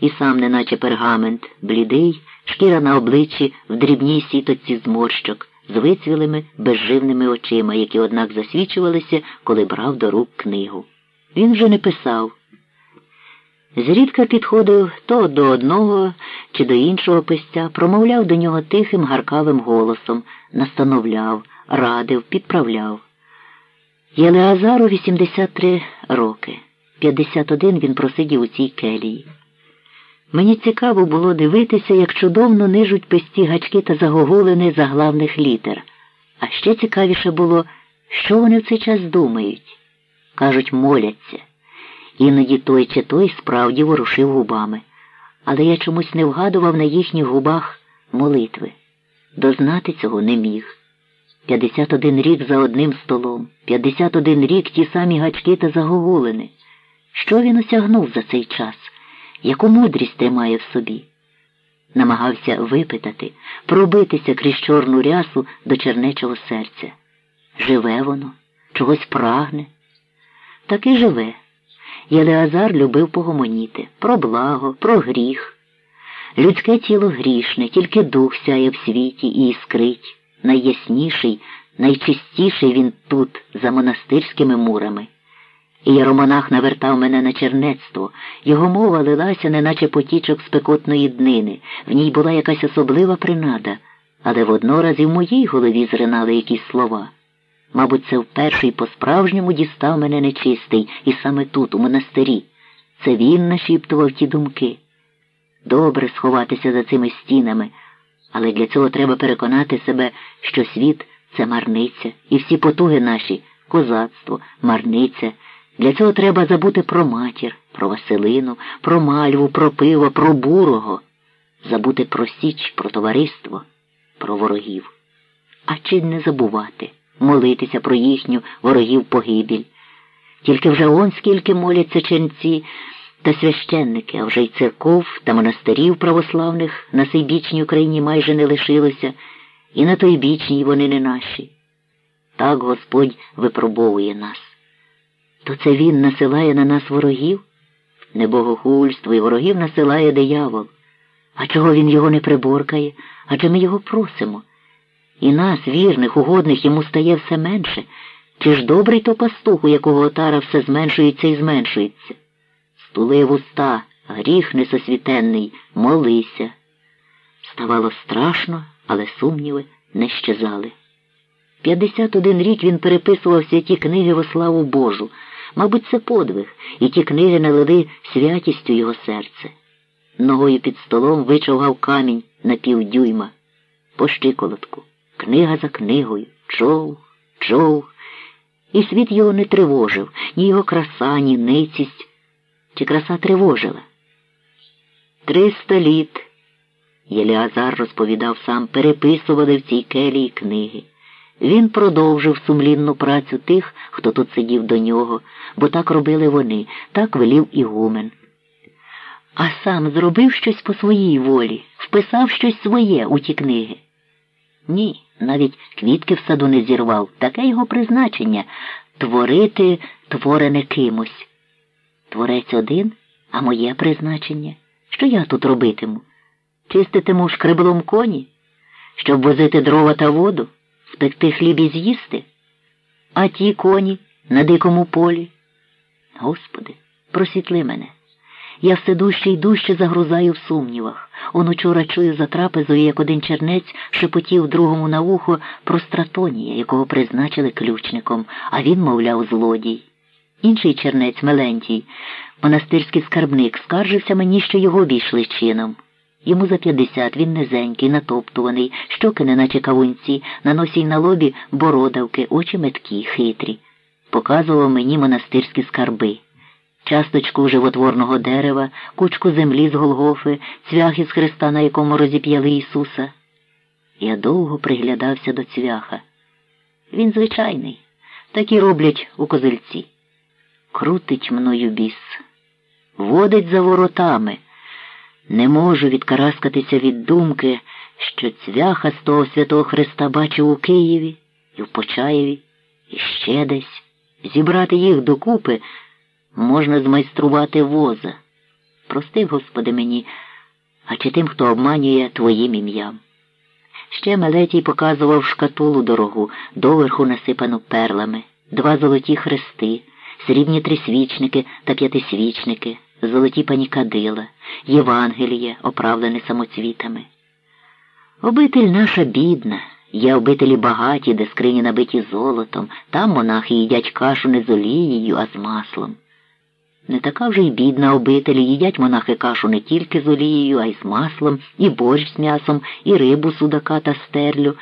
і сам, неначе пергамент, блідий, шкіра на обличчі в дрібній сітоці зморщок, з вицвілими безживними очима, які, однак, засвічувалися, коли брав до рук книгу. Він вже не писав. Зрідка підходив то до одного чи до іншого писця, промовляв до нього тихим гаркавим голосом, настановляв, радив, підправляв. Єлеазару 83 роки. 51 він просидів у цій келії. Мені цікаво було дивитися, як чудовно нижуть песті гачки та загогулини заглавних літер. А ще цікавіше було, що вони в цей час думають. Кажуть, моляться. Іноді той чи той справді ворушив губами, але я чомусь не вгадував на їхніх губах молитви. Дознати цього не міг. 51 рік за одним столом, 51 рік ті самі гачки та загогулини. Що він осягнув за цей час? Яку мудрість тримає в собі? Намагався випитати, пробитися крізь чорну рясу до чернечого серця. Живе воно, чогось прагне. Так і живе. Єлеазар любив погомоніти про благо, про гріх. Людське тіло грішне, тільки дух сяє в світі і іскрить. Найясніший, найчистіший він тут, за монастирськими мурами. І Єромонах навертав мене на чернецтво. Його мова лилася, неначе потічок спекотної днини. В ній була якась особлива принада, але воднораз і в моїй голові зринали якісь слова. Мабуть, це вперше й по-справжньому дістав мене нечистий, і саме тут, у монастирі. Це він нашіптував ті думки. Добре сховатися за цими стінами, але для цього треба переконати себе, що світ це марниця, і всі потуги наші козацтво, марниця. Для цього треба забути про матір, про Василину, про мальву, про пиво, про бурого, забути про січ, про товариство, про ворогів. А чи не забувати, молитися про їхню ворогів погибіль? Тільки вже он скільки моляться ченці та священники, а вже й церков та монастирів православних на бічній Україні майже не лишилося, і на той бічній вони не наші. Так Господь випробовує нас. То це він насилає на нас ворогів? Не богохульство і ворогів насилає диявол. А чого він його не приборкає? Адже ми його просимо. І нас, вірних, угодних, йому стає все менше. Чи ж добрий то пастух, у якого отара все зменшується і зменшується? Стули в уста, гріх несосвітенний, молися. Ставало страшно, але сумніви не щезали. П'ятдесят один рік він переписував святі книги во славу Божу. Мабуть, це подвиг, і ті книги налили святістю його серце. Ногою під столом вичовгав камінь на півдюйма, по щиколотку, книга за книгою, чов, чов. І світ його не тривожив, ні його краса, ні ницість. Чи краса тривожила? Триста літ, Єліазар розповідав сам, переписували в цій келії книги. Він продовжив сумлінну працю тих, хто тут сидів до нього, бо так робили вони, так велів Ігумен. А сам зробив щось по своїй волі, вписав щось своє у ті книги. Ні, навіть квітки в саду не зірвав. Таке його призначення творити творене кимось. Творець один, а моє призначення. Що я тут робитиму? Чиститиму шкреблом коні, щоб возити дрова та воду? Спекти хліб і з'їсти, а ті коні на дикому полі. Господи, просвітли мене. Я все дужче й дужче загрузаю в сумнівах. Он учора чую за трапезою, як один чернець шепотів другому на вухо про стратонія, якого призначили ключником, а він, мовляв, злодій. Інший чернець Мелентій, монастирський скарбник, скаржився мені, що його обійшли чином. Йому за п'ятдесят він низенький, натоптуваний, щоки, неначе кавунці, на носі й на лобі бородавки, очі меткі, хитрі. Показував мені монастирські скарби. Часточку животворного дерева, кучку землі з Голгофи, цвях із хреста, на якому розіп'яли Ісуса. Я довго приглядався до цвяха. Він звичайний, такі роблять у козельці. Крутить мною біс, водить за воротами. Не можу відкараскатися від думки, що цвяха з того святого Христа бачив у Києві і в Почаєві, і ще десь. Зібрати їх докупи можна змайструвати воза. Прости, Господи, мені, а чи тим, хто обманює Твоїм ім'ям. Ще Мелетій показував шкатулу дорогу, доверху насипану перлами, два золоті хрести, срібні трисвічники та п'ятисвічники, золоті панікадила, Євангеліє, оправлене самоцвітами. Обитель наша бідна, є обителі багаті, де скрині набиті золотом, там монахи їдять кашу не з олією, а з маслом. Не така вже й бідна обителі, їдять монахи кашу не тільки з олією, а й з маслом, і борщ з м'ясом, і рибу судака та стерлю.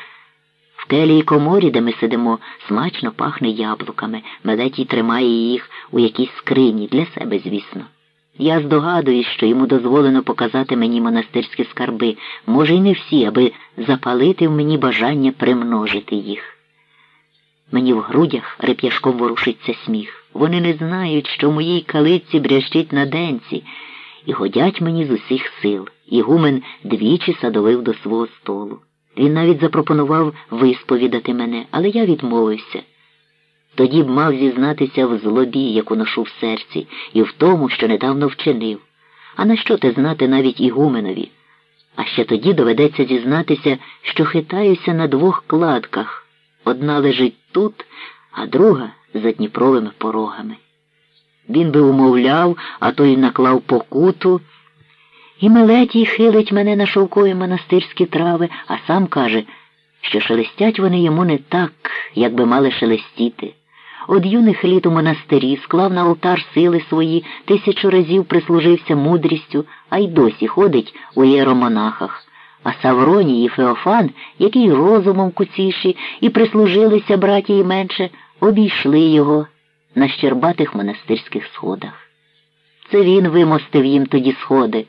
В келії коморі, де ми сидимо, смачно пахне яблуками, Мелетій тримає їх у якійсь скрині, для себе, звісно. Я здогадуюсь, що йому дозволено показати мені монастирські скарби, може, й не всі, аби запалити в мені бажання примножити їх. Мені в грудях реп'яшком ворушиться сміх. Вони не знають, що в моїй калиці брящить на денці, і годять мені з усіх сил. Ігумен двічі садовив до свого столу. Він навіть запропонував висповідати мене, але я відмовився. Тоді б мав зізнатися в злобі, яку ношу в серці, і в тому, що недавно вчинив. А на що те знати навіть Ігуменові? А ще тоді доведеться зізнатися, що хитаюся на двох кладках. Одна лежить тут, а друга за Дніпровими порогами. Він би умовляв, а той наклав покуту. І Мелетій хилить мене на шовкові монастирські трави, а сам каже, що шелестять вони йому не так, як би мали шелестіти. Од юних літ у монастирі склав на алтар сили свої, тисячу разів прислужився мудрістю, а й досі ходить у єромонахах. А Савроній і Феофан, які розумом куціші, і прислужилися братії менше, обійшли його на щербатих монастирських сходах. Це він вимостив їм тоді сходи.